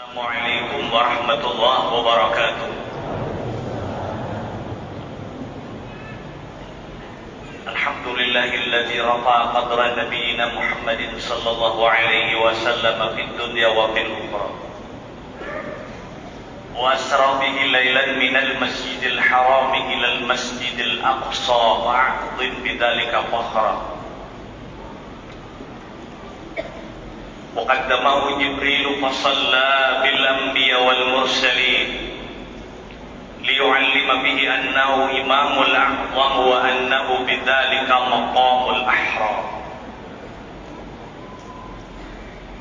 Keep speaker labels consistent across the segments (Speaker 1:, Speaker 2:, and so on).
Speaker 1: Assalamualaikum warahmatullahi wabarakatuh. الحمد لله الذي رفع قدر نبينا محمد صلى الله عليه وسلم في الدنيا وفي الأخرى وأسرى به ليلا من المسجد الحرام إلى المسجد الأقصى وأعظم بذلك فخرا وقدمه جبريل فصلى بالأنبياء والمرسلين ليعلم به أنه إمام الأعظم وأنه بذلك مقام الأحرار.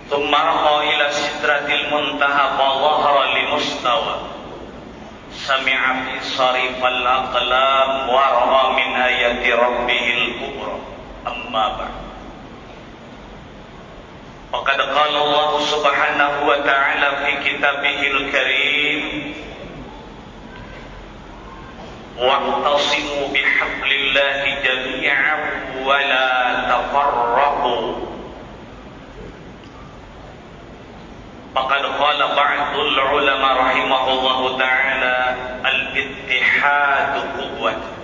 Speaker 1: ثم رقى إلى سدرة المنتهى فظهر لمستوى. سمع في صريف الأقلام ورأى من آيات ربه الكبرى. أما بعد. وقد قال الله سبحانه وتعالى في كتابه الكريم واعتصموا بحبل الله جميعا ولا تفرقوا فقد قال بعض العلماء رحمه الله تعالى الاتحاد قوة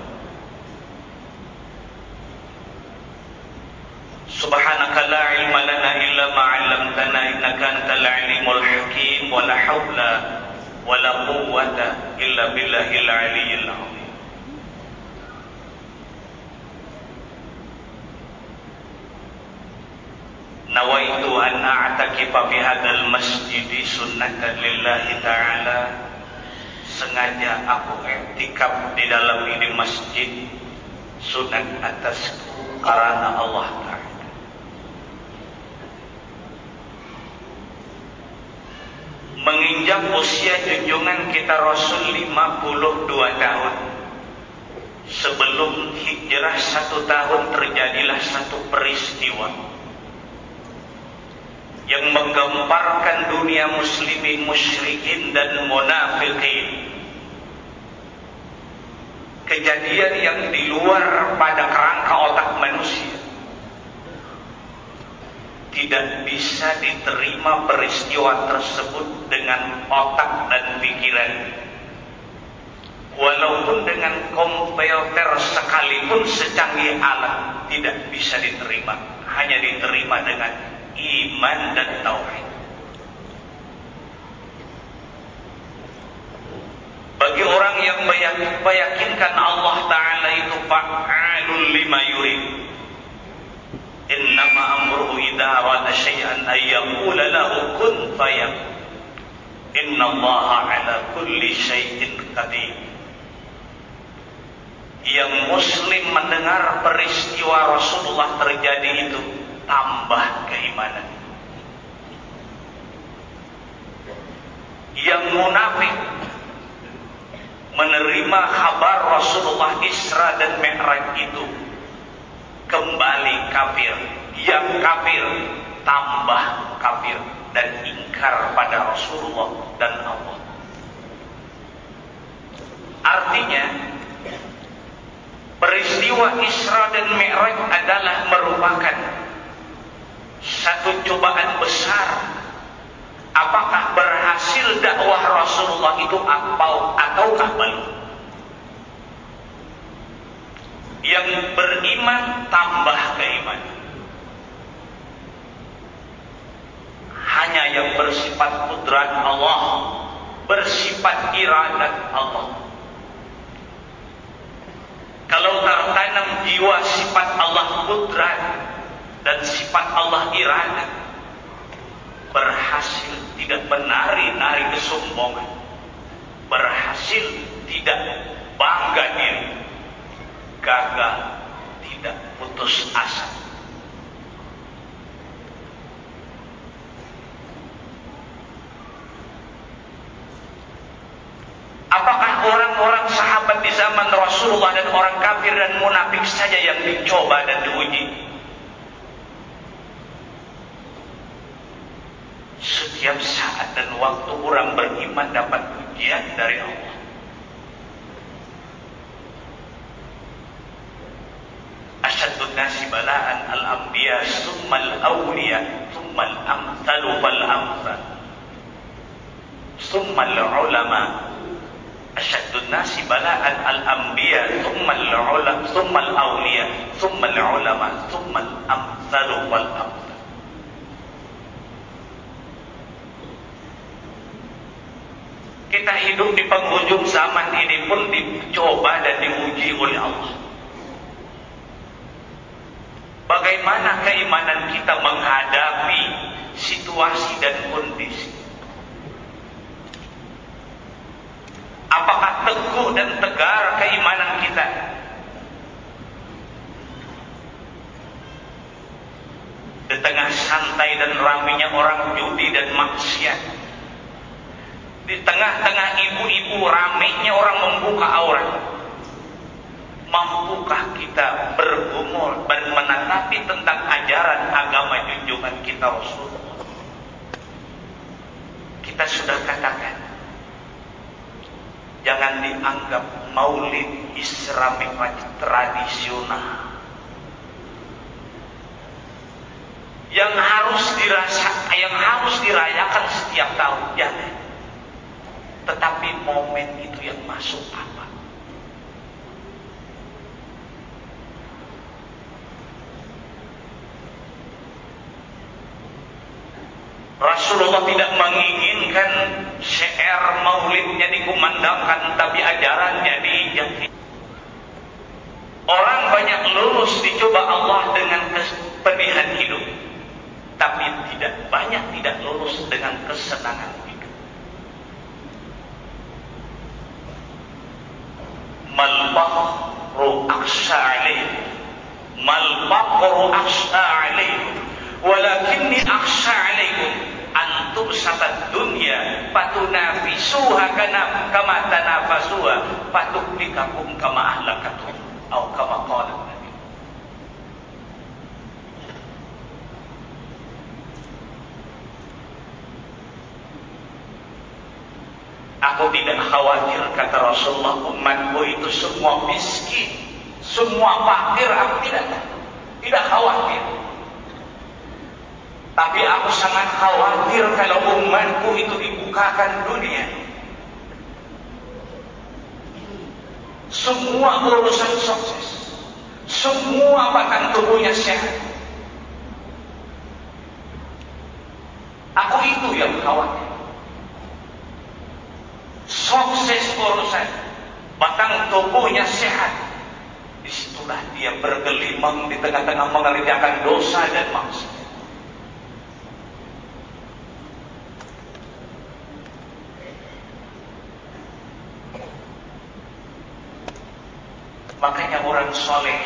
Speaker 1: سبحانك لا علم لنا إلا ما علمتنا إنك أنت العليم الحكيم ولا حول ولا قوة إلا بالله العلي العظيم نويت أن أعتكف في هذا المسجد سنة لله تعالى sengaja aku iktikaf di dalam ini masjid sunat atasku karena Allah menginjak usia junjungan kita Rasul 52 tahun. Sebelum hijrah satu tahun terjadilah satu peristiwa yang menggambarkan dunia muslimin musyrikin dan munafikin. Kejadian yang di luar pada kerangka otak manusia tidak bisa diterima peristiwa tersebut dengan otak dan pikiran walaupun dengan komputer sekalipun secanggih alat tidak bisa diterima hanya diterima dengan iman dan tauhid. Bagi orang yang meyakinkan Allah Ta'ala itu fa'alul lima yurid. Innama amruhu idha arada syai'an ayyakula lahu kun fayam. Inna Allah ala kulli syai'in qadir. Yang muslim mendengar peristiwa Rasulullah terjadi itu tambah keimanan. Yang munafik menerima kabar Rasulullah Isra dan Mi'raj itu kembali kafir. Yang kafir tambah kafir dan ingkar pada Rasulullah dan Allah. Artinya peristiwa Isra dan Mi'raj adalah merupakan satu cobaan besar apakah berhasil dakwah Rasulullah itu atau ataukah belum yang beriman tambah keimanan hanya yang bersifat kudrat Allah bersifat iradat Allah. Kalau tertanam jiwa sifat Allah kudrat dan sifat Allah iradat berhasil tidak menari-nari kesombongan. Berhasil tidak bangga diri gagal tidak putus asa Apakah orang-orang sahabat di zaman Rasulullah dan orang kafir dan munafik saja yang dicoba dan diuji? Setiap saat dan waktu orang beriman dapat ujian dari Allah. Asyadun nasi balaan al-anbiya summal awliya summal amtalu fal amsal. ثم العلماء أشد الناس بلاء الأنبياء ثم العلماء ثم الأولياء ثم العلماء ثم الأمثل والأمثل Kita hidup di penghujung zaman ini pun dicoba dan diuji oleh Allah. Bagaimana keimanan kita menghadapi situasi dan kondisi? Apakah teguh dan tegar keimanan kita? Di tengah santai dan ramainya orang judi dan maksiat. Di tengah-tengah ibu-ibu ramainya orang membuka aurat. Mampukah kita bergumul dan menanggapi tentang ajaran agama junjungan kita Rasulullah? Kita sudah katakan Jangan dianggap maulid Islami tradisional. Yang harus dirasa, yang harus dirayakan setiap tahun. Tetapi momen itu yang masuk apa? Rasulullah tidak menginginkan syair maulidnya dikumandangkan tapi ajarannya dijati. Orang banyak lulus dicoba Allah dengan kepedihan hidup. Tapi tidak banyak tidak lulus dengan kesenangan hidup. Mal baqru aksha alaihi. Mal baqru dunia patunafisuha kana kama tanafasuha patuklikakum kama ahlakatum atau kama qala Nabi. Aku tidak khawatir kata Rasulullah umatku itu semua miskin. Semua fakir aku tidak tidak khawatir. Tapi aku sangat khawatir kalau umatku itu dibukakan dunia. Semua urusan sukses. Semua batang tubuhnya sehat. Aku itu yang khawatir. Sukses urusan. Batang tubuhnya sehat. Di situlah dia bergelimang di tengah-tengah mengerjakan dosa dan maksiat. Makanya orang soleh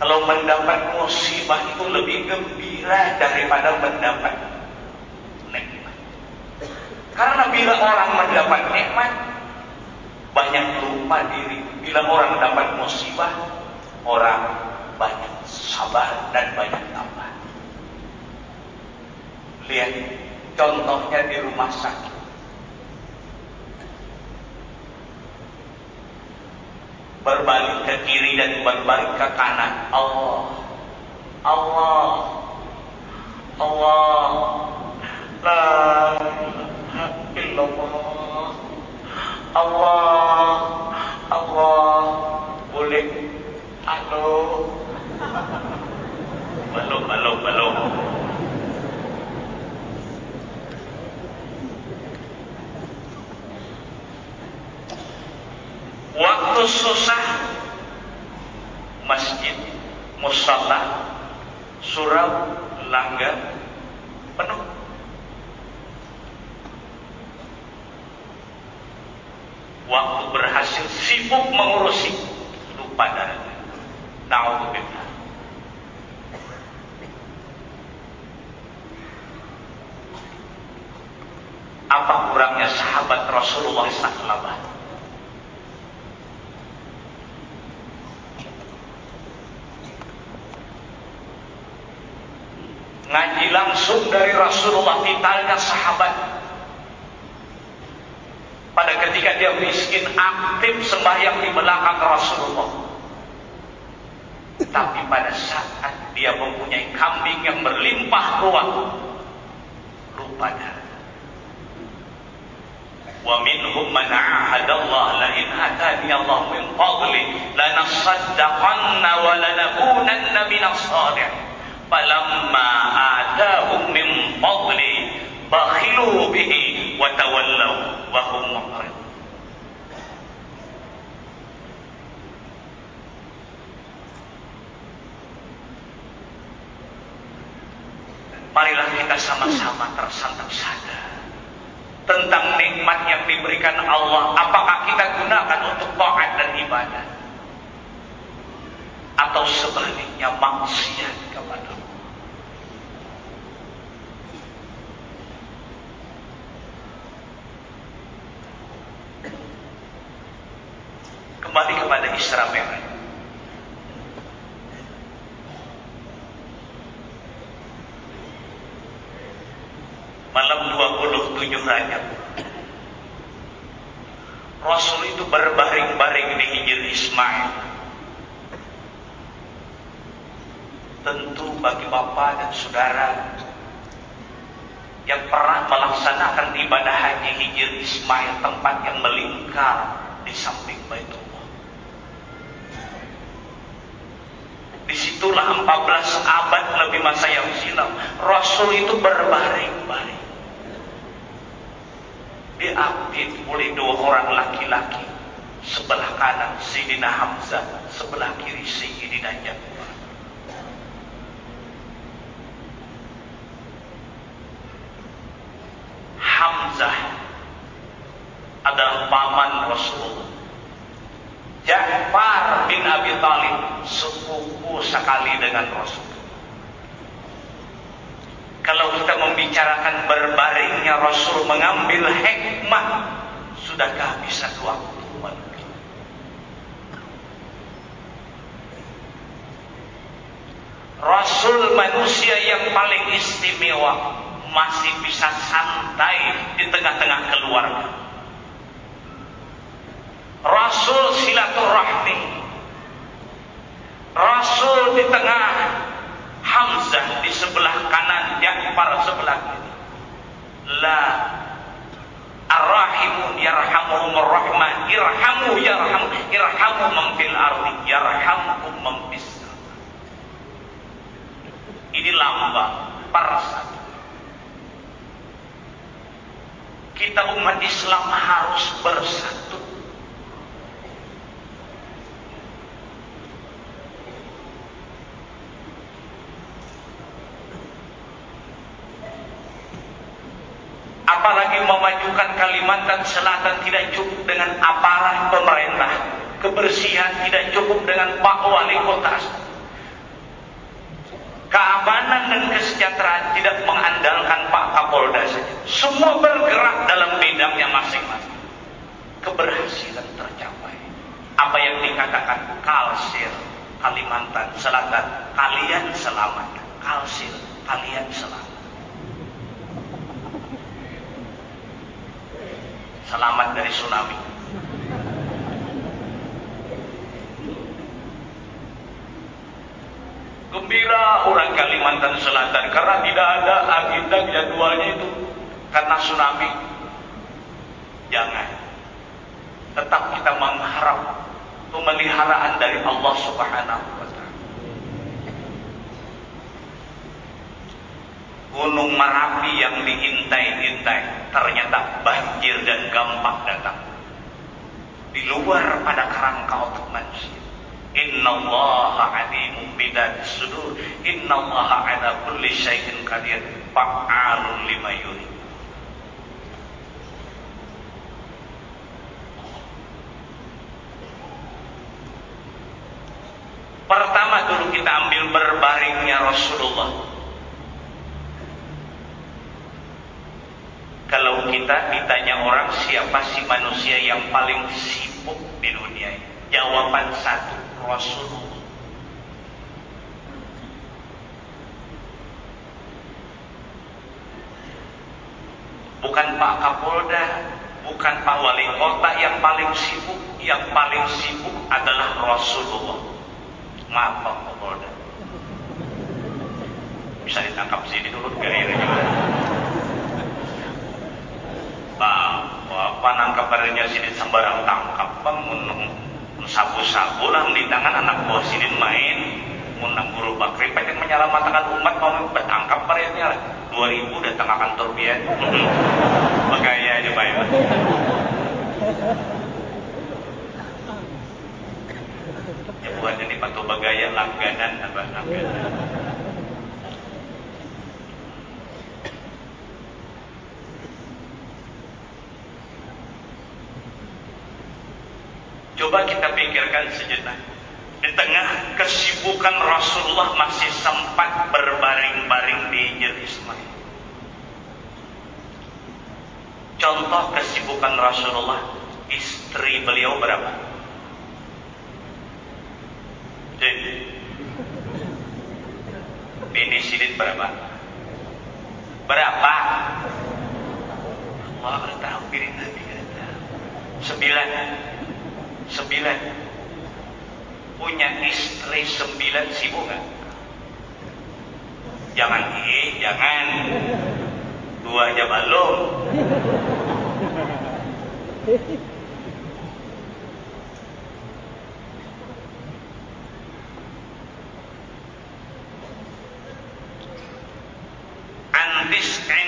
Speaker 1: kalau mendapat musibah itu lebih gembira daripada mendapat nikmat. Karena bila orang mendapat nikmat banyak lupa diri. Bila orang dapat musibah orang banyak sabar dan banyak tambah. Lihat contohnya di rumah sakit. Berbalik ke kiri dan berbalik ke kanan. Allah, Allah, Allah, Marilah kita sama-sama tersantak sadar tentang nikmat yang diberikan Allah. Apakah kita gunakan untuk taat dan ibadah atau sebaliknya maksiat kepada Allah kembali kepada Isra Mi'raj malam 27 Rajab Rasul itu berbaring-baring di hijir Ismail tentu bagi bapak dan saudara yang pernah melaksanakan ibadah haji hijir Ismail tempat yang melingkar di samping Baitullah di situlah 14 abad lebih masa yang silam Rasul itu berbaring-baring. Diapit oleh dua orang laki-laki. Sebelah kanan Sayyidina Hamzah. Sebelah kiri Sayyidina Jabir Hamzah adalah paman Rasulullah Ja'far bin Abi Talib sepupu sekali dengan Rasul kalau kita membicarakan berbaringnya Rasul mengambil hikmah, sudah kehabisan waktu Rasul manusia yang paling istimewa masih bisa santai di tengah-tengah keluarga. Rasul silaturahmi. Rasul di tengah Hamzah di sebelah kanan, Ja'far sebelah kiri. La Ar-Rahimun yarhamuhumur rahman irhamu yarham irhamu man fil ardi yarhamkum man Ini lambang persatu. Kita umat Islam harus bersatu. Apalagi memajukan Kalimantan Selatan tidak cukup dengan aparat pemerintah. Kebersihan tidak cukup dengan Pak Wali Kota keamanan dan kesejahteraan tidak mengandalkan Pak Kapolda saja. Semua bergerak dalam bidangnya masing-masing. Keberhasilan tercapai. Apa yang dikatakan Kalsir Kalimantan Selatan kalian selamat. Kalsir kalian selamat. Selamat dari tsunami. Gembira orang Kalimantan Selatan karena tidak ada agenda jadwalnya itu karena tsunami. Jangan. Tetap kita mengharap pemeliharaan dari Allah Subhanahu wa taala. Gunung Merapi yang diintai-intai ternyata banjir dan gampang datang. Di luar pada kerangka otak manusia. Inna Allah alimun bidat sudur. Inna Allah ala kulli syai'in qadir. Fa'alun lima yuri. Pertama dulu kita ambil berbaringnya Rasulullah Kalau kita ditanya orang siapa sih manusia yang paling sibuk di dunia ini? Jawaban satu, Rasulullah. Bukan Pak Kapolda, bukan Pak Wali Kota yang paling sibuk, yang paling sibuk adalah Rasulullah. Maaf Pak Kapolda. Bisa ditangkap sini dulu, gaya juga. Pak, apa nangkap kabarnya sini sembarang tangkap bang sabu-sabu lah di tangan anak buah sini main. Undang guru bakri pengen menyelamatkan umat mau bertangkap parenya lah. 2000 datang ke kantor dia. Bagaya aja baik ya buat ini patu bagaya langganan apa langganan Coba kita pikirkan sejenak. Di tengah kesibukan Rasulullah masih sempat berbaring-baring di Yerusalem. Contoh kesibukan Rasulullah, istri beliau berapa? Jadi, bini sidin berapa? Berapa? Allah tahu bini Nabi Sembilan sembilan punya istri sembilan sibuk nggak? Jangan i, jangan dua aja belum.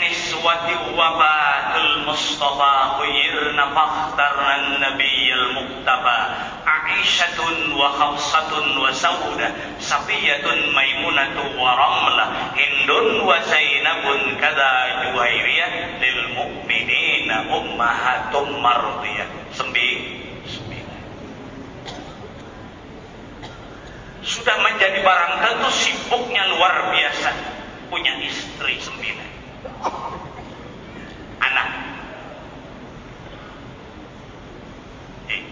Speaker 1: niswati wabatul mustafa wa Khawsatun wa Sauda Safiyatun Maimunatu wa Ramlah Hindun wa Zainabun kada Juhairiyah lil mu'minina ummahatum mardiyah Sembilan Sudah menjadi barang tentu sibuknya luar biasa. Punya istri sembilan anak. Eh.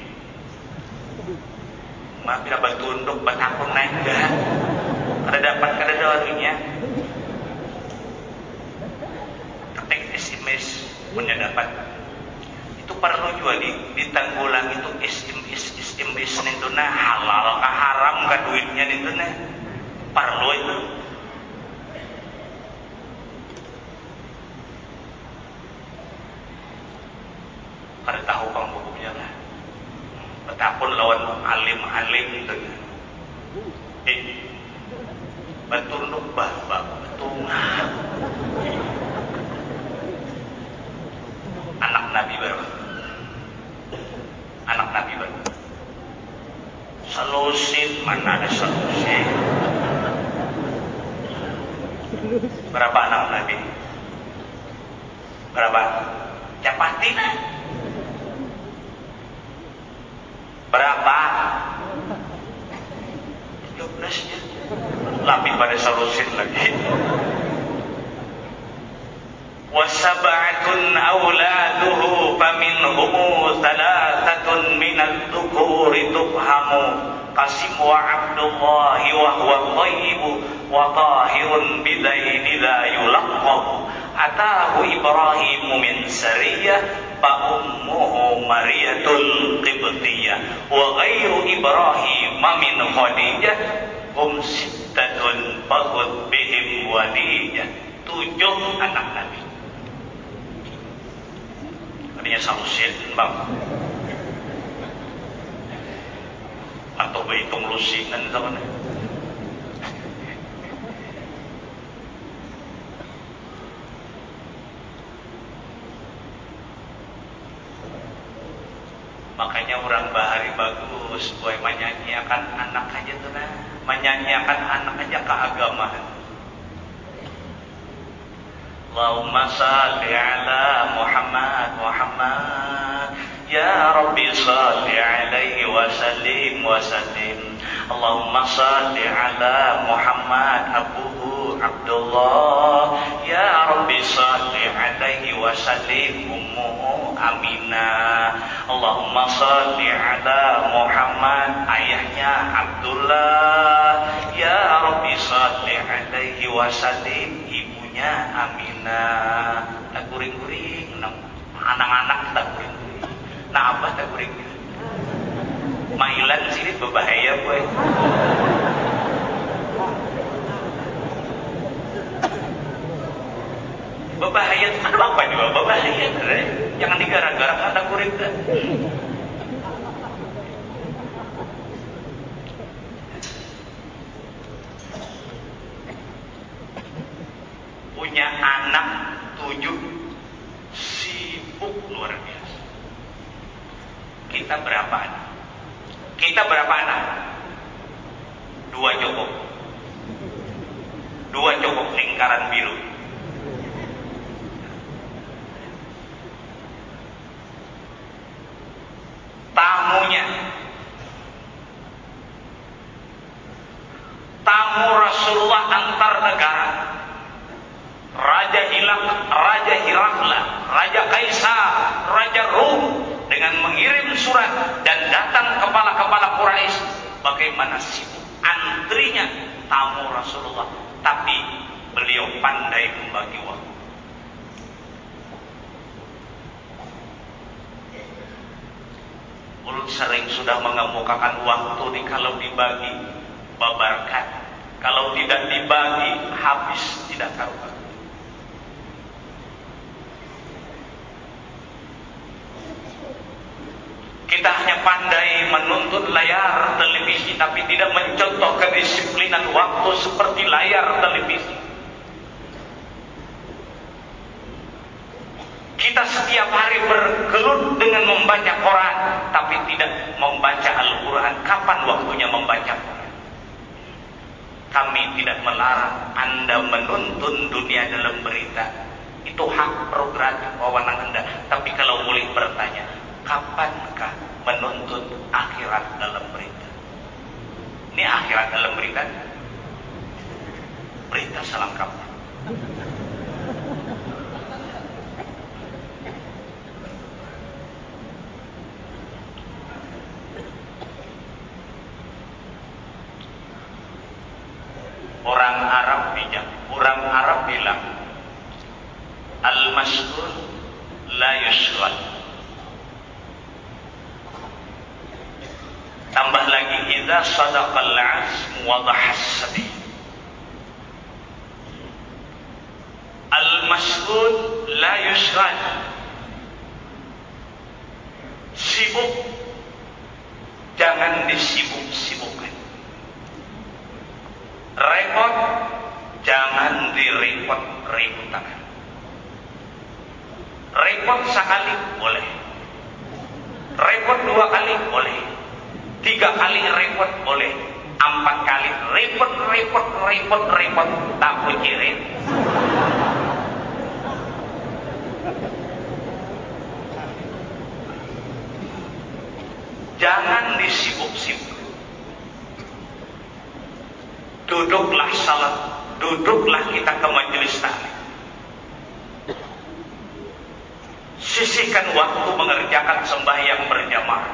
Speaker 1: Mak bila bertunduk bertakun naik dah. Kada dapat kada darunya. Ketik SMS punya dapat. Itu perlu juga di ditanggulang itu is istim itu halal kah haram kah duitnya itu nah perlu itu bem-vinda. khud bihim waliyah tujuh anak Nabi. Artinya samusin bang. Atau baitung lusingan sama Nabi makanya orang bahari bagus. Boy menyanyiakan anak aja tuh nah menyanyiakan anak aja keagamaan. Allahumma salli ala Muhammad Muhammad. Ya Rabbi salli alaihi wa sallim wa sallim. Allahumma salli ala Muhammad abuhu Abdullah. Ya Rabbi salli alaihi wa sallim ummuhu Aminah Allahumma salli ala Muhammad ayahnya Abdullah. Ya Rabbi salli alaihi wasallim ibunya Aminah tak guring-guring anak-anak tak guring-guring. Nah apa tak guring-guring? Mailan sini berbahaya boy. Berbahaya itu kan apa juga berbahaya jangan digara-gara kata kurik teh punya anak tujuh sibuk luar biasa. Kita berapa anak? Kita berapa anak? Dua cukup. dua cukup lingkaran biru. Tamunya. Tamu Rasulullah antar negara. Raja Hilak, Raja Hirakla, Raja Kaisar, Raja Rum dengan mengirim surat dan datang kepala-kepala Quraisy. Bagaimana sibuk antrinya tamu Rasulullah tapi beliau pandai membagi waktu Mulut sering sudah mengemukakan waktu ini kalau dibagi babarkan kalau tidak dibagi habis tidak karuan Kita hanya pandai menuntut layar televisi tapi tidak mencontoh kedisiplinan waktu seperti layar televisi. Kita setiap hari bergelut dengan membaca Quran tapi tidak membaca Al-Quran. Kapan waktunya membaca? Kami tidak melarang Anda menuntun dunia dalam berita. Itu hak prerogatif wewenang Anda. Tapi kalau boleh bertanya, kapankah menuntut akhirat dalam berita? Ini akhirat dalam berita. Berita salam kabar. Orang Arab bijak, orang Arab bilang Al-mas'ul la yusghal Tambah lagi idza sadaqal azm wa sabi. Al-mas'ul la yusghal. Sibuk jangan disibuk-sibukkan. Repot jangan direpot-repotkan. Repot sekali boleh. Repot dua kali boleh Tiga kali repot boleh. Empat kali repot, repot, repot, repot. Tak pikirin. Jangan disibuk-sibuk. Duduklah salat. Duduklah kita ke majelis taklim. Sisihkan waktu mengerjakan sembahyang berjamaah.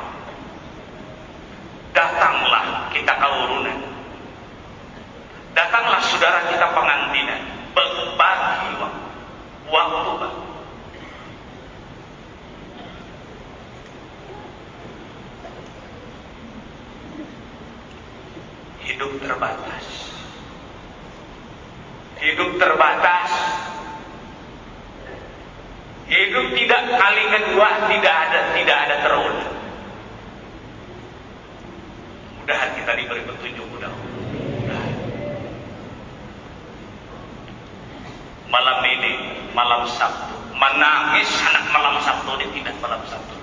Speaker 1: Datanglah kita kaurunan datanglah saudara kita pengantinan. Berbagi waktu. Waktu hidup terbatas terbatas hidup tidak kali kedua tidak ada tidak ada terulang Mudahan kita diberi petunjuk mudah. Malam ini malam Sabtu. Menangis anak malam Sabtu ini tidak malam Sabtu.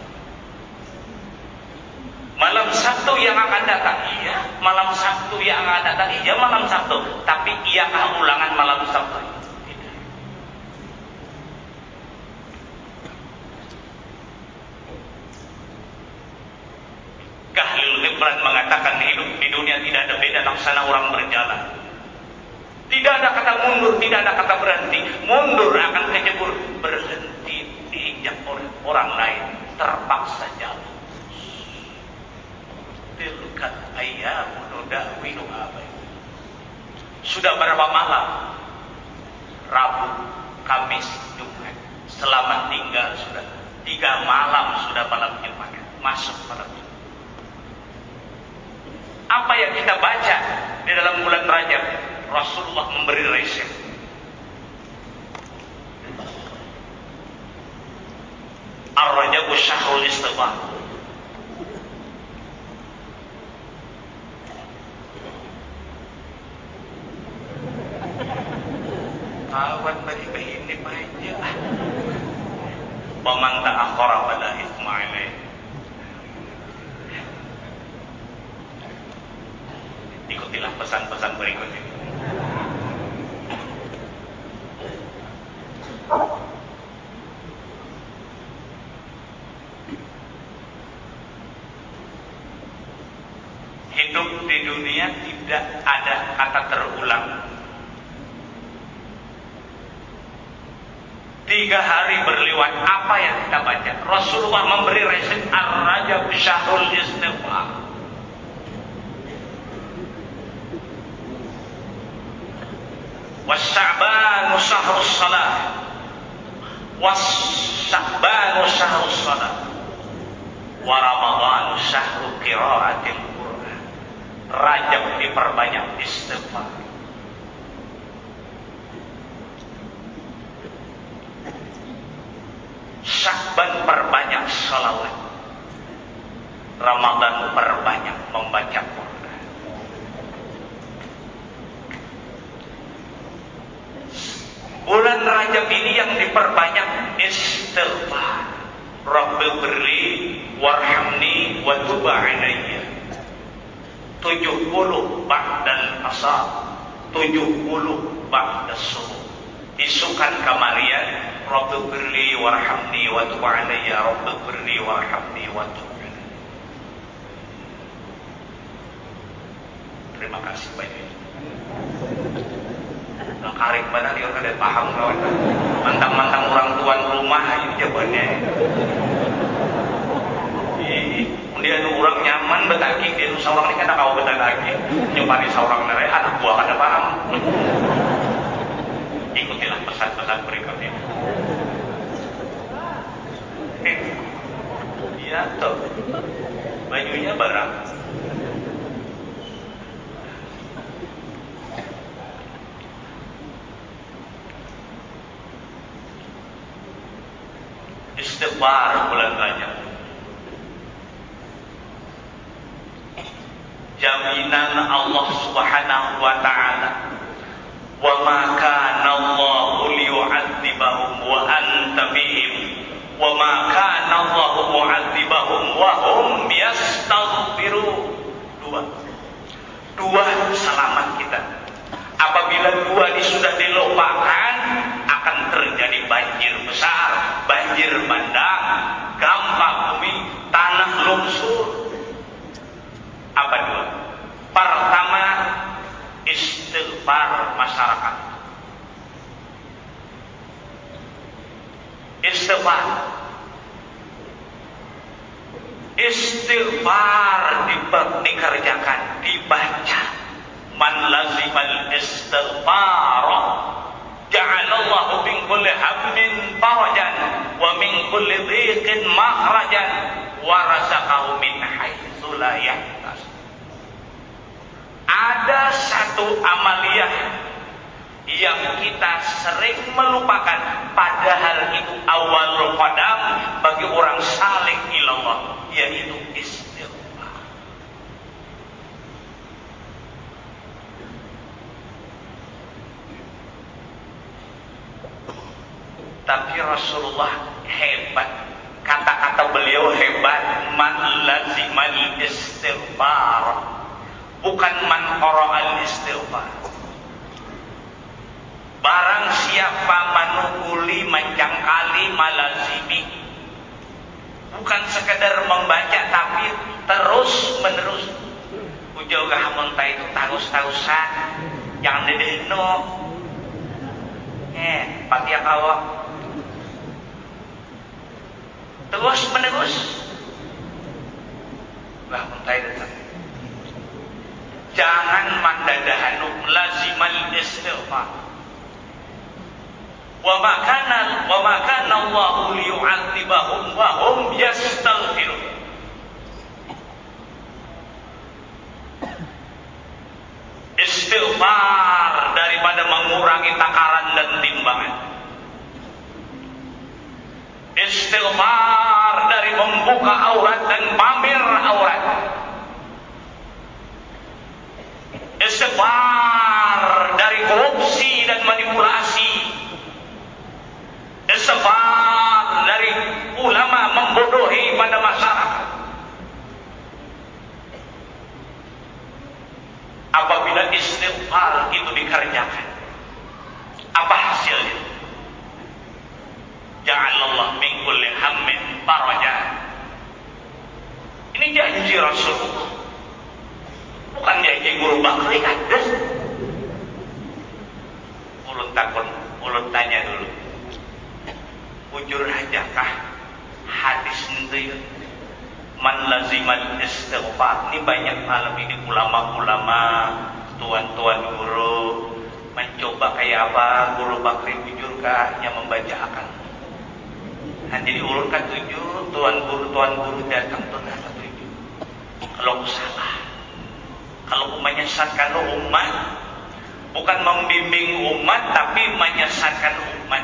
Speaker 1: Malam Sabtu yang akan datang, iya. Malam Sabtu yang akan datang, iya malam Sabtu. Tapi iya ulangan malam Sabtu. Kahlil Gibran mengatakan hidup di dunia tidak ada beda laksana orang berjalan. Tidak ada kata mundur, tidak ada kata berhenti. Mundur akan kejebur, berhenti diinjak oleh orang lain, terpaksa jalan. Tilkat ayam nudawilu abai. Sudah berapa malam? Rabu, Kamis, Jumat. Selamat tinggal sudah. Tiga malam sudah malam Jumat. Masuk malam Jumat. Apa yang kita baca di dalam bulan Rajab? Rasulullah memberi resep. Ar-Rajabu syahrul istighfar. Kawan bagi ini banyak. Bang man ta'akhkhara fala ithma Ikutilah pesan-pesan berikut ini. Hidup di dunia tidak ada kata terulang. Tiga hari berlewat apa yang kita baca? Rasulullah memberi resep Ar-Rajab Syahrul Istighfar. Wasya'banu syahrus salat. Wa Ramadhanu syahru qiraatil Qur'an. Rajab diperbanyak istighfar. Syakban perbanyak salawat. Ramadan perbanyak membaca Quran. Bulan Rajab ini yang diperbanyak istighfar. Rabbi beri warhamni wa tuba alayya. 70 ba'dal asar. 70 ba'dal subuh. Isukan kamarian Rabbi birli warhamni wa tub alayya Rabbi birli warhamni wa tub Terima kasih banyak. Nah, karik mana dia udah paham kawan. Mantang-mantang orang tuan rumah ini jawabannya. Dia orang nyaman betaki, dia seorang ini kan kau betaki. Nyumpani seorang nerai anak buah kada paham. Ikutilah pesan-pesan berikut ini. Iya tuh. Bajunya barang. Istighfar bulan Rajab. Jaminan Allah Subhanahu wa taala. Wa ma kana Allah liyu'adzibahum wa anta bihim wa ma kana Allah mu'adzibahum wa hum yastaghfirun. Dua. Dua selamat kita. Apabila dua ini sudah dilupakan akan terjadi banjir besar, banjir bandang, gempa bumi, tanah longsor. Apa dua? Pertama, istighfar masyarakat. Istighfar. Istighfar dikerjakan, dibaca. Man lazimal istighfar ja'alallahu min kulli hammin farajan wa min kulli dhiqin makhrajan wa razaqahu min haitsu la ada satu amaliyah yang kita sering melupakan padahal itu awal qadam bagi orang saleh ilallah yaitu istighfar tapi Rasulullah hebat. Kata-kata beliau hebat. Man lazimal istighfar. Bukan man al istighfar. Barang siapa manukuli kali malazimi. Bukan sekedar membaca tapi terus menerus. Ujau gahamunta itu tagus-tagusan yang dedehno eh patia kawak terus menerus itu jangan mandadahanu lazimal istighfar. Wa ma kana wa ma kana Allah liyu'adzibahum wa hum yastaghfirun. Istighfar daripada mengurangi takaran dan timbangan. Istighfar dari membuka aurat dan pamer aurat. tersebar dari korupsi dan manipulasi. tersebar dari ulama membodohi pada masyarakat. Apabila istighfar itu dikerjakan, apa hasilnya? Ja'alallah min kulli hammin baroja. Ini janji Rasul Bukan janji guru Bakri kades. Mulut takon, ulun tanya dulu. Ujur hajakah hadis itu ya? man lazimal istighfar ini banyak malam ini ulama-ulama tuan-tuan guru mencoba kayak apa guru bakri jujurkah yang membaca akan nah jadi urutkan tujuh tuan guru tuan guru datang tuh datang tujuh. Kalau salah kalau menyesatkan umat bukan membimbing umat tapi menyesatkan umat.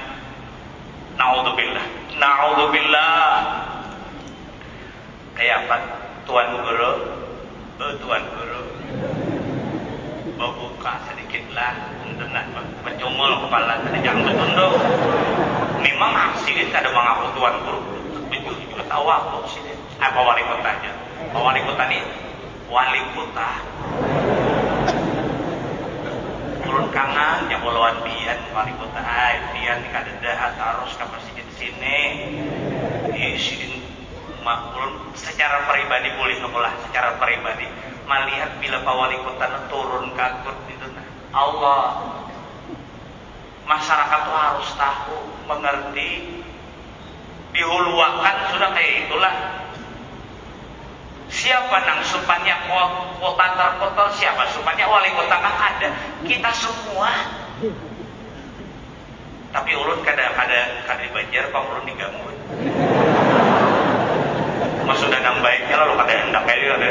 Speaker 1: Naudzubillah. Naudzubillah. Kayak apa? Tuan guru? Oh, tuan guru. Membuka sedikitlah tenang mencungul kepala tadi jangan bertunduk memang aksi ada mengaku tuan guru. Itu juga tahu aku sih. Apa wali kotanya Pak wali kota ini wali kota. Turun kangen yang pulauan bian wali kota. Ay bian di kadeda harus kapasitas di sini. Di sini maklum secara pribadi boleh ngebelah secara pribadi. Melihat bila Pak Wali Kota turun kakut itu Allah. Masyarakat itu harus tahu mengerti dihuluakan sudah kayak itulah. Siapa nang supaya kota terkotor siapa supaya wali kota? Kan ada. Kita semua. Tapi ulun kada kada kada banjar pak ulun diganggu. Maksudnya nang baiknya lalu kada hendak kayak ada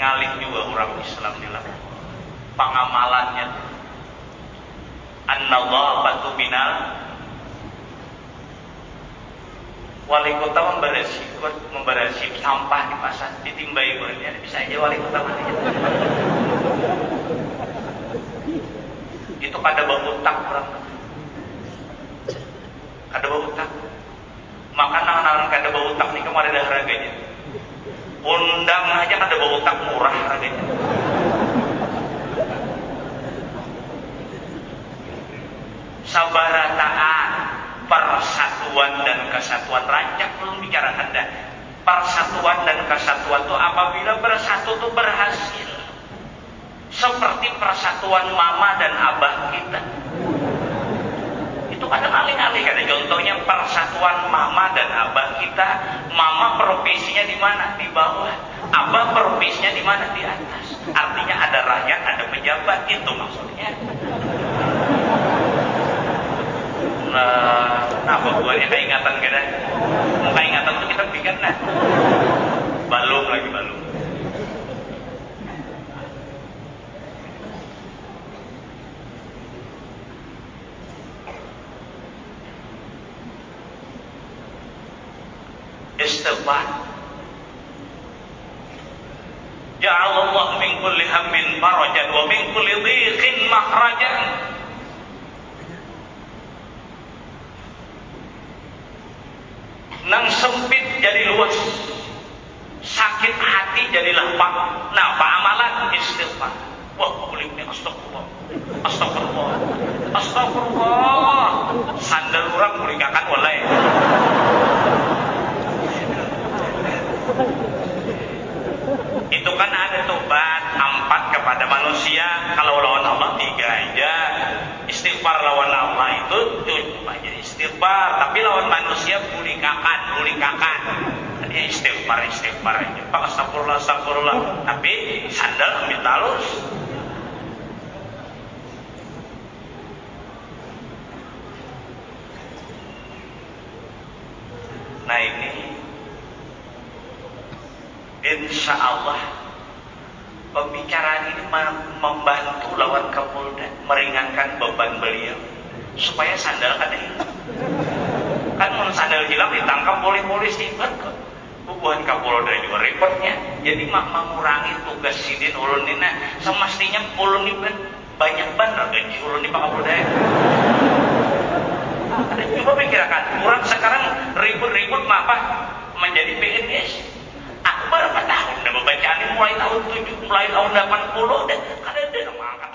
Speaker 1: ngalih juga orang Islam di dalam pengamalannya an-nadhafatu minal. Wali kota memberesi memberesi sampah di pasar ditimbai bolehnya bisa aja wali kota mana itu kada tak orang. Kada tak maka nang-nang kada tak nih kemarin ada harganya. Undang aja ada bawa utang murah harganya sabarataan persatuan dan kesatuan rancak belum bicara anda persatuan dan kesatuan itu apabila bersatu itu berhasil. Seperti persatuan mama dan abah kita. Itu kadang alih-alih ada contohnya persatuan mama dan abah kita mama provinsinya di mana? Di bawah. Abah provinsinya di mana? Di atas. Artinya ada rakyat ada pejabat itu maksudnya. Nah apa buahnya keingatan kita mau keingatan itu kita bikin nah. Balung lagi balung istighfar Ja'alallah min kulli hammin farajan wa min kulli dhiqin mahrajan Nang sempit jadi luas Sakit hati jadi lapang Nah, apa amalan? Istighfar. Wah, kulitnya astagfirullah. Astagfirullah. Astagfirullah. Sandal orang kulikakan walai itu kan ada tobat empat kepada manusia. Kalau lawan Allah tiga aja. Istighfar lawan Allah itu tujuh aja. Istighfar tapi lawan manusia bulikakan bulikakan. Ya istighfar istighfar aja. Pak astagfirullah astagfirullah. Tapi sandal ambil talus. Nah ini insya Allah membantu lawan Kapolda meringankan beban beliau supaya sandal kada hilang. Kan mau sandal hilang ditangkap oleh polisi. Kan bukan Kapolda juga repotnya. Jadi mak mengurangi tugas sidin ulun ini. Semestinya ulun ini banyak benar gaji ulun ini Pak Kapolda. Coba pikirkan kurang sekarang ribut-ribut apa menjadi PNS Aku berapa udah membaca ini mulai tahun 7, mulai tahun 80 deh. Kan ada nama angkat.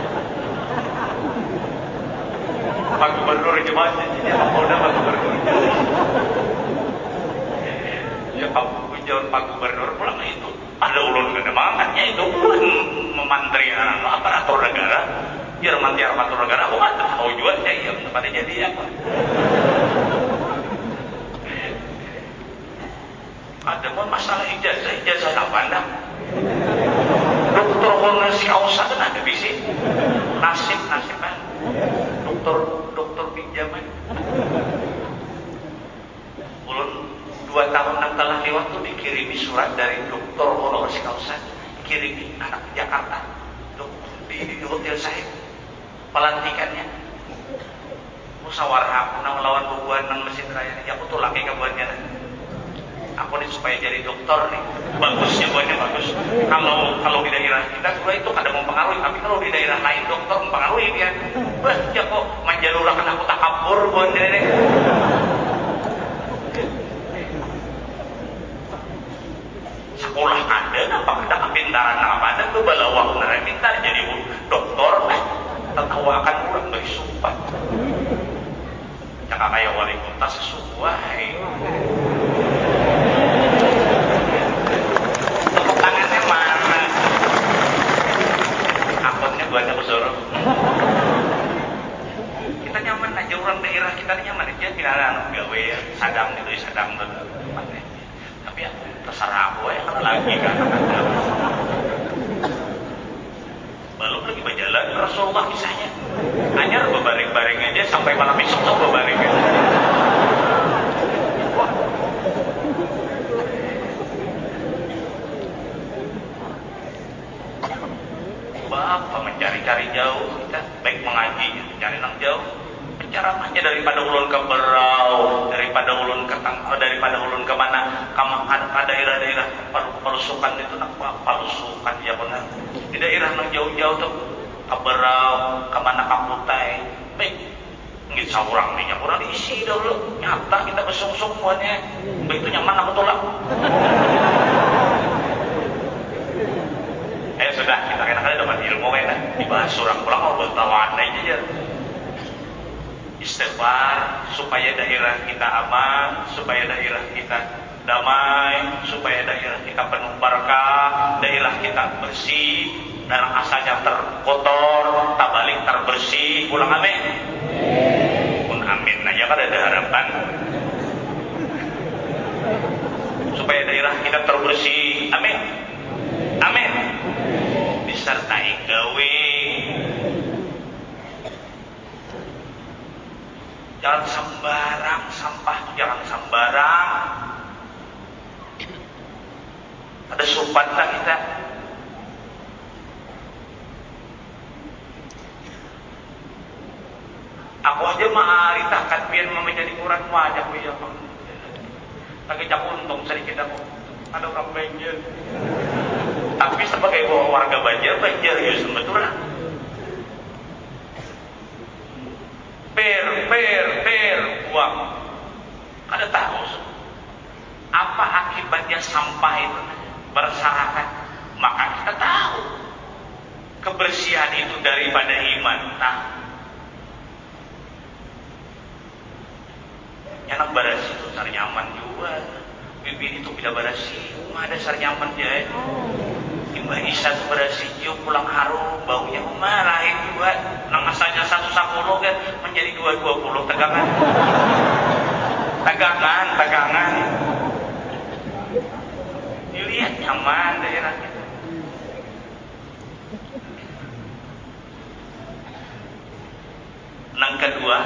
Speaker 1: Pak Gubernur cuma jadi Pak Polda Pak Gubernur. jawab Pak Gubernur pulang itu ada ulun gede mangkatnya itu pun memantri aparatur negara ya mantri aparatur negara aku nggak tahu juga ya iya tempatnya jadi apa ada pun masalah ijazah ijazah apa anda dokter honoris causa kan ada bisa nasib nasib kan dokter dokter pinjaman. Ulun dua tahun yang telah lewat tuh dikirimi surat dari dokter honoris causa kirimi anak Jakarta. Di, di, di hotel saya. Pelantikannya. Musyawarah aku nang lawan bubuan nang mesin raya. Ya aku tuh laki kabarnya aku nih supaya jadi dokter nih. Bagusnya buatnya bagus. Kalau kalau di daerah kita juga itu kadang mempengaruhi tapi kalau di daerah lain dokter mempengaruhi dia. Wah ya kok manjalurakan aku tak kabur buatnya nih. Sekolah ada apa ada kepintaran apa ada? Tuh balawak nara pintar jadi dokter eh tertawakan orang dari sumpah. Cakap kayak wali kota sesuai ada suruh kita nyaman aja orang daerah kita nyaman aja. Bila gawe sadang itu sadang tuh tapi ya terserah aku ya kan lagi kan. Belum lagi berjalan Rasulullah kisahnya. Hanya berbaring-baring aja sampai malam besok tuh berbaring aja. Bapak mencari-cari jauh. Kita baik mengaji mencari nang jauh. Penceramahnya daripada ulun ke Berau daripada ulun ke Tang oh, daripada ulun ke mana? Ke daerah-daerah pelusukan itu nak pelusukan ya benar. Di daerah nang jauh-jauh tuh ke Berau ke mana ke baik. Nggak saurang nih kurang diisi dulu nyata kita besung-sung baik itu nyaman apa tolak sudah kita kena kali dapat ilmu kan dibahas surang pulang mau bertawan aja istighfar supaya daerah kita aman, supaya daerah kita damai, supaya daerah kita penuh berkah, daerah kita bersih, dan asalnya terkotor, tak balik terbersih, pulang amin. Pun amin aja kan ada harapan. Supaya daerah kita terbersih. Amin. Disertai gawe Jangan sembarang sampah, jangan sembarang. Ada sopan kita. Aku aja mah ritakan biar menjadi kurang wajah ya Lagi jak untung sedikit aku. Ada orang banjir. Tapi sebagai warga banjir, banjir ya sebetulnya. per, per, per, buang. Ada tahu apa akibatnya sampah itu berserakan? Maka kita tahu kebersihan itu daripada iman. Nah, yang barasi itu nyaman juga. Bibir itu bila barasi, ada sar nyaman dia. Mbak Isa tuh berhasil cium pulang harum, baunya itu buat nang asalnya satu sepuluh kan menjadi dua dua puluh tegangan, tegangan, tegangan. Dilihat nyaman daerahnya. Nang kedua,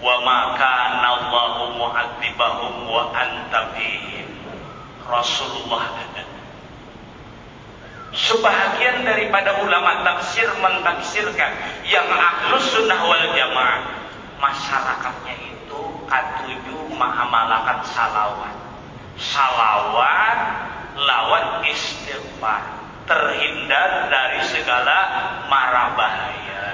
Speaker 1: wa maka Allahu mu'adzibahum wa anta Rasulullah Sebahagian daripada ulama tafsir mentafsirkan yang ahlus sunnah wal jamaah masyarakatnya itu katuju mengamalkan salawat. Salawat lawan istighfar terhindar dari segala mara bahaya.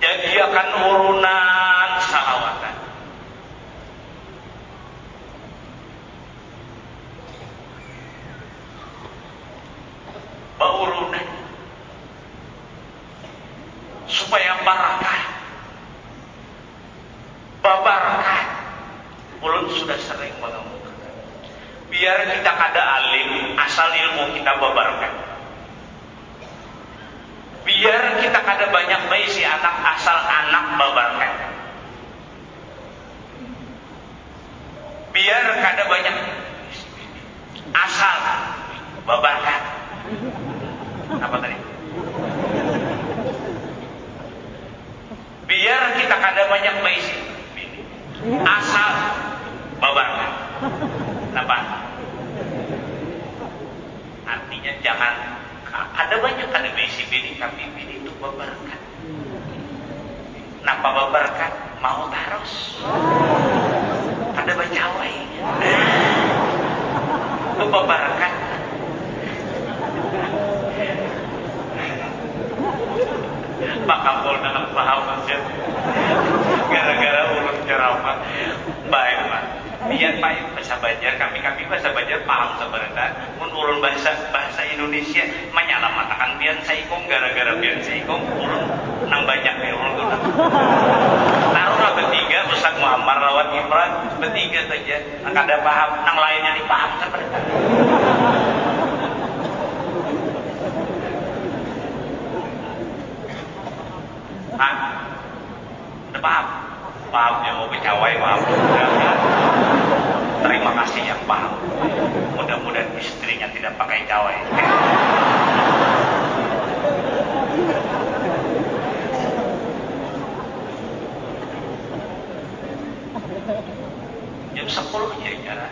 Speaker 1: Jadi akan urunan baurunan supaya barakah babarakah ulun sudah sering mengemukakan. Biar kita kada alim, asal ilmu kita babarkan. Biar kita kada banyak bayi si anak, asal anak babarkan. Biar kada banyak asal babarkan. Apa tadi? Biar kita kada banyak bayi asal babarkan. Kenapa? Artinya jangan ada banyak ada besi bini tapi bini itu babarkan. Kenapa babarkan? Mau taros. Ada bacawai. Itu babarkan. Pak Kapol dalam paham aja. Gara-gara urut ceramah. Baik, Pak. Biar Pak bahasa Banjar, kami-kami bahasa Banjar paham sebenarnya. Mun bahasa bahasa Indonesia menyalamatakan pian saikong gara-gara pian saikong ulun nang banyak nih ulun tuh. Taruhlah bertiga Ustaz Muhammad rawat Imran bertiga saja. Nang ada paham, nang lainnya nih paham sebenarnya. Udah paham? Ya mau. Terima kasih yang paham. Mudah-mudahan istrinya tidak pakai cawai. Jam 10 ya cara.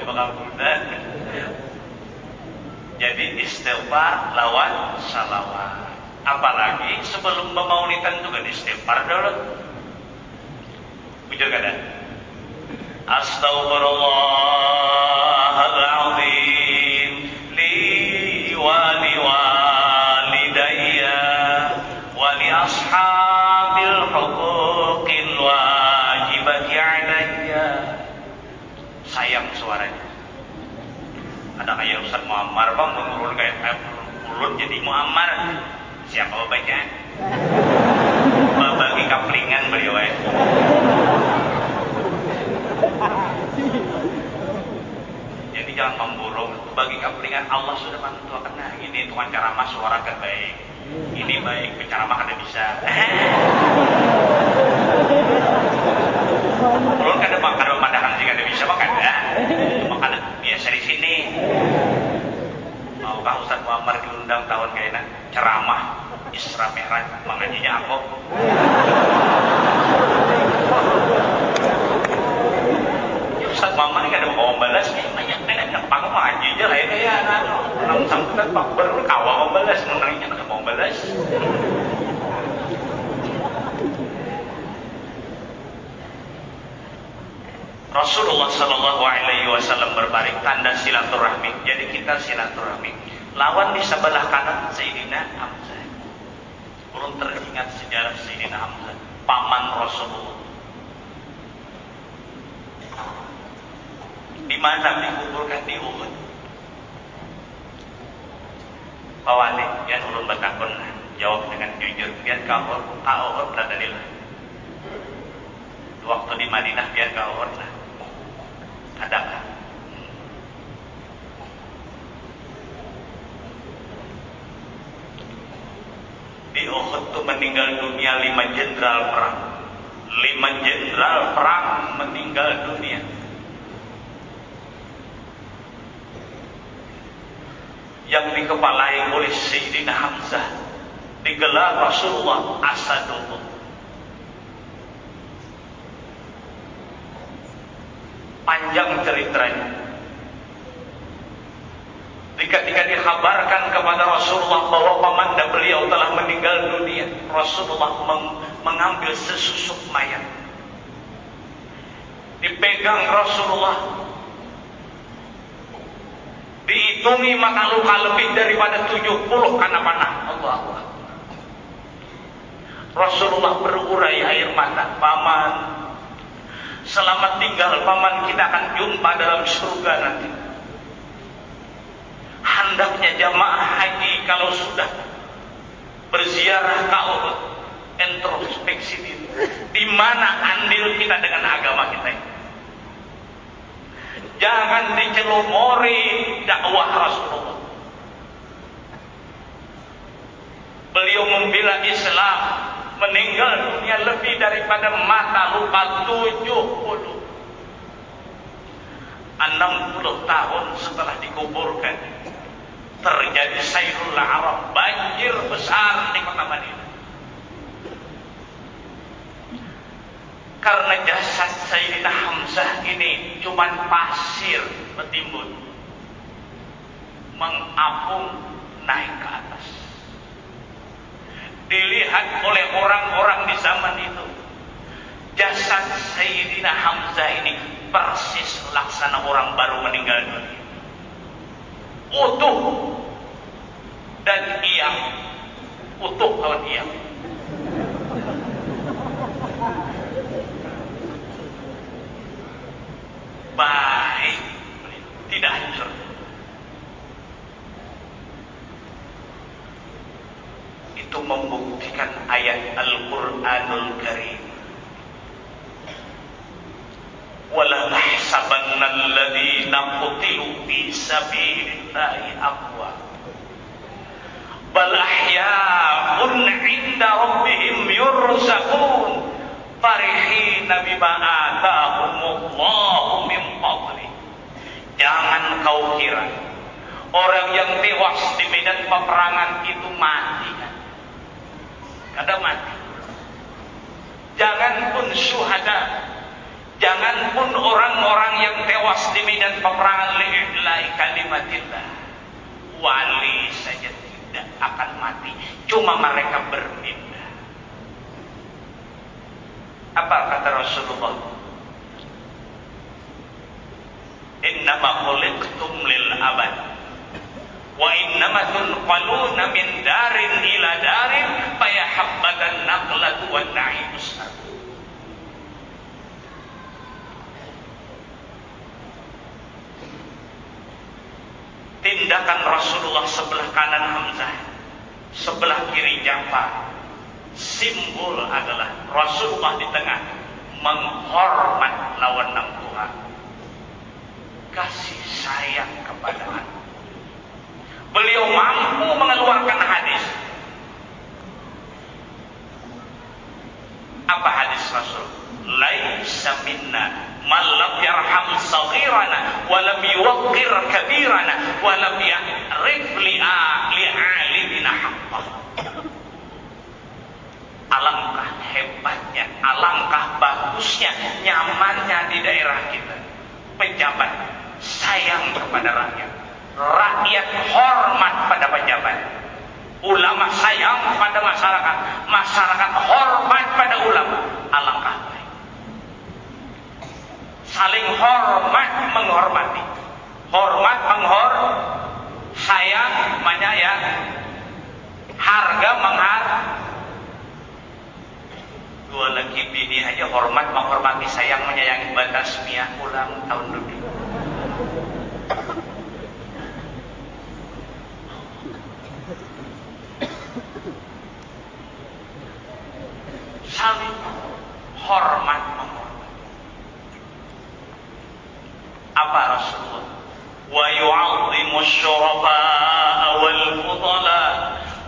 Speaker 1: Coba kamu Jadi istighfar lawan salawat. Apalagi sebelum memaulidan juga istighfar dulu. Bujur kada? Astaghfirullahaladzim Muammar bang menurun kayak eh, mulut jadi Muammar. Siapa baiknya? Bagi kaplingan beliau ya. Jadi jangan memburuk. Bagi kaplingan Allah sudah akan nah ini tuan cara masuk orang kan baik. Ini baik, bicara mah ada bisa. Belum kan ada makan pemandangan jika ada bisa makan ya. Makan biasa di sini. Maukah Ustaz Muhammad diundang tahun kayaknya ceramah Isra Mi'raj mengajinya aku. Ustaz Muhammad ini ada mau balas banyak banyak pak mau aja lah ya ya nang sambutan pak baru kawa mau balas menangnya nggak mau balas Rasulullah Shallallahu Alaihi Wasallam berbaring tanda silaturahmi. Jadi kita silaturahmi. Lawan di sebelah kanan Sayyidina Hamzah. Belum teringat sejarah Sayyidina Hamzah, paman Rasulullah. di mana dikuburkan di Uhud. Pawali yang ulun batakun jawab dengan jujur biar kau kau berada di Waktu di Madinah biar kau lah. Adakah? Di Uhud itu meninggal dunia lima jenderal perang. Lima jenderal perang meninggal dunia. yang dikepalai oleh Sayyidina Hamzah digelar Rasulullah Asadullah panjang ceritanya ketika dikhabarkan kepada Rasulullah bahwa pamanda beliau Rasulullah meng mengambil sesusuk mayat. Dipegang Rasulullah. Dihitungi maka luka lebih daripada 70 karena panah. Allah Rasulullah berurai air mata. Paman selamat tinggal paman. Kita akan jumpa dalam surga nanti. Hendaknya jamaah haji kalau sudah berziarah kau introspeksi di sini. Di mana andil kita dengan agama kita ini? Jangan dicelomori dakwah Rasulullah. Beliau membela Islam, meninggal dunia lebih daripada mata luka 70. 60 tahun setelah dikuburkan terjadi sayrul Arab banjir besar di kota Madinah karena jasad Sayyidina Hamzah ini cuma pasir bertimbun mengapung naik ke atas. Dilihat oleh orang-orang di zaman itu. Jasad Sayyidina Hamzah ini persis laksana orang baru meninggal dunia. Utuh. Dan iya. Utuh kawan iya baik. Tidak hancur. Itu membuktikan ayat Al-Qur'anul Karim. Wala tahsabanna alladhina qutilu fi sabilillahi amwat bal ahya'un 'inda rabbihim yurzaqun. Farihina bima atahumullahu. Jangan kau kira orang yang tewas di medan peperangan itu mati kan? Kada mati. Jangan pun syuhada, jangan pun orang-orang yang tewas di medan peperangan lillahi kalimatillah. Wali saja tidak akan mati, cuma mereka bermimpi apa kata Rasulullah? Innama khuliqtum lil abad. Wa innama tunqaluna min darin ila darin fayahabbatan naqlatu wa na'imus Tindakan Rasulullah sebelah kanan Hamzah, sebelah kiri Ja'far, simbol adalah Rasulullah di tengah menghormat lawan Tuhan kasih sayang kepada anak beliau mampu mengeluarkan hadis. Apa hadis Rasul? Laisa minna man lam yarham saghirana wa lam yuwaqqir kabirana wa lam ya'rif li alimina haqqah. Alangkah hebatnya, alangkah bagusnya, nyamannya di daerah kita. Pejabat sayang kepada rakyat. Rakyat hormat pada pejabat. Ulama sayang pada masyarakat. Masyarakat hormat pada ulama. Alangkah. Saling hormat menghormati. Hormat menghor sayang menyayang harga menghargai dua lagi bini aja hormat menghormati sayang menyayangi batas mia ulang tahun dulu saling hormat menghormati. Apa Rasulullah? Wa yu'azzimu syurafa'a wal fudala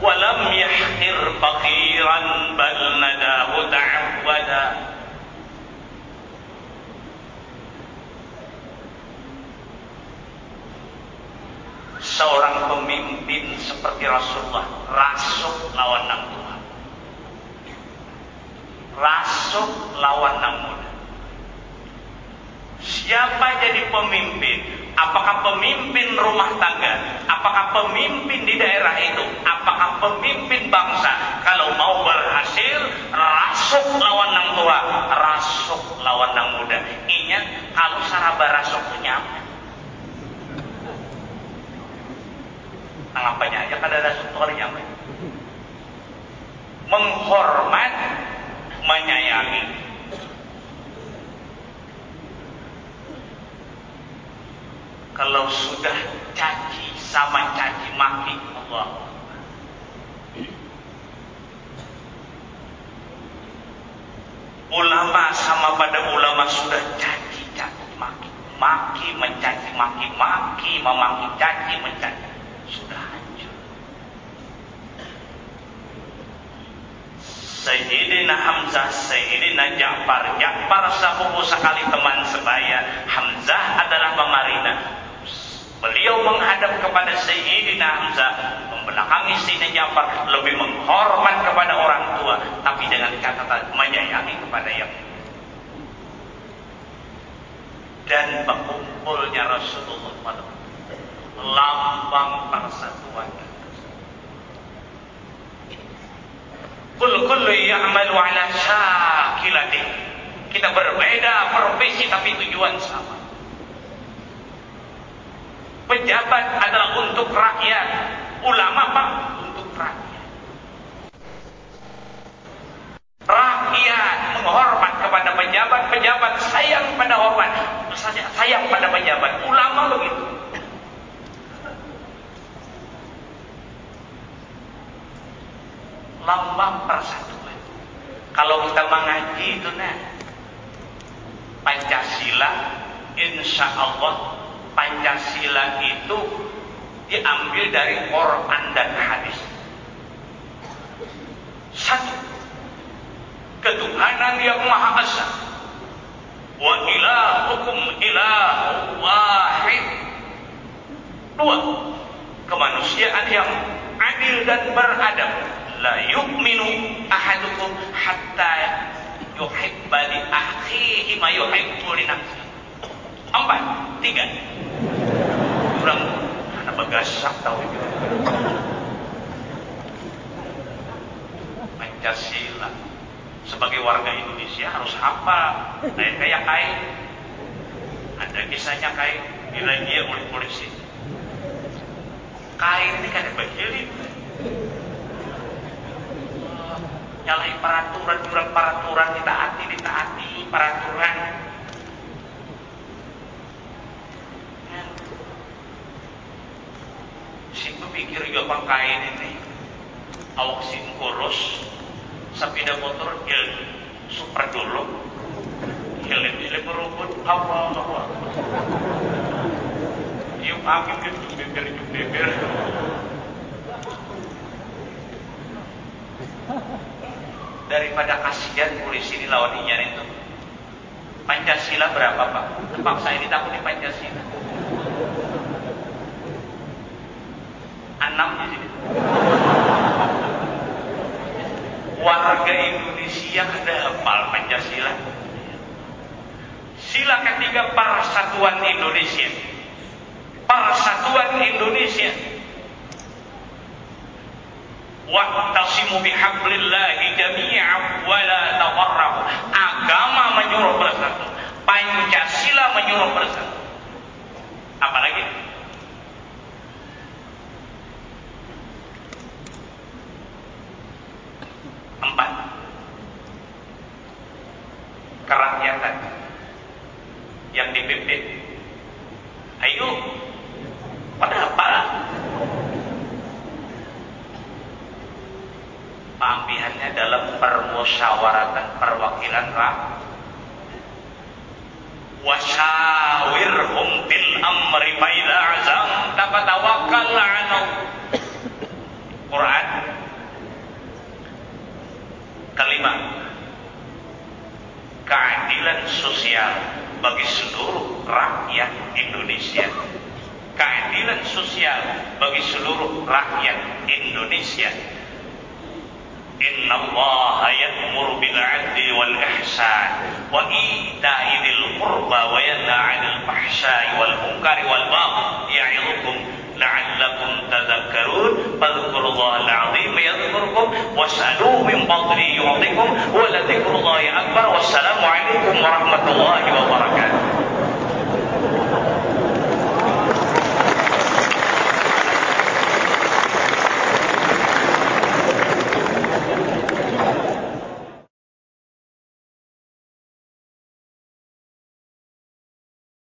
Speaker 1: wa lam yahqir faqiran bal nadahu ta'awwada. Seorang pemimpin seperti Rasulullah rasuk lawan nafsu rasuk lawan nang muda siapa jadi pemimpin Apakah pemimpin rumah tangga? Apakah pemimpin di daerah itu? Apakah pemimpin bangsa? Kalau mau berhasil, rasuk lawan nang tua, rasuk lawan nang muda. Ingat, kalau saraba rasuk Nang apanya aja kada ada sutor nyaman. Menghormat, menyayangi, kalau sudah caci sama caci maki Allah. Ulama sama pada ulama sudah caci caci maki maki mencaci maki maki memaki caci mencaci sudah hancur. Sayyidina Hamzah, Sayyidina Ja'far, Ja'far sahubu sekali teman sebaya, Hamzah adalah pemarina. Beliau menghadap kepada Sayyidina Hamzah, membelakangi Sayyidina Ja'far, lebih menghormat kepada orang tua, tapi dengan catatan menyayangi kepada yang dan berkumpulnya Rasulullah lambang persatuan. Kul kullu ya'malu ala syakilati. Kita berbeda profesi tapi tujuan sama. Pejabat adalah untuk rakyat, ulama Pak untuk rakyat. Rakyat menghormat kepada pejabat, pejabat sayang pada hormat, sayang pada pejabat. Ulama begitu. Lambang persatuan. Kalau kita mengaji itu nah Pancasila insya Allah Pancasila itu diambil dari Quran dan hadis. Satu, ketuhanan yang maha esa. Wa ilahukum ilahu wahid. Dua, kemanusiaan yang adil dan beradab. La yu'minu ahadukum hatta yuhibba li akhihi ma yuhibbu li nafsihi. Empat, tiga. Kurang anak bagasak tahu itu. Pancasila sebagai warga Indonesia harus apa? Kayak kayak kain. Ada kisahnya kain dia oleh polisi. Kain ini kan begini. Nyalahi peraturan, jurang peraturan, ditaati, ditaati peraturan. Si pikir juga kain ini. Awak sin kurus sepeda motor il super dulu helm helm berumput Allah Allah yuk angin gitu bibir bibir daripada kasihan polisi di lawan inyan itu Pancasila berapa pak? Tempat saya ditakut di Pancasila enam di sini warga Indonesia ada hafal Pancasila. Sila ketiga persatuan Indonesia. Persatuan Indonesia. Wa'tasimu bihablillahi jami'an wa la tafarraqu. Agama menyuruh bersatu. Pancasila menyuruh bersatu. Apalagi?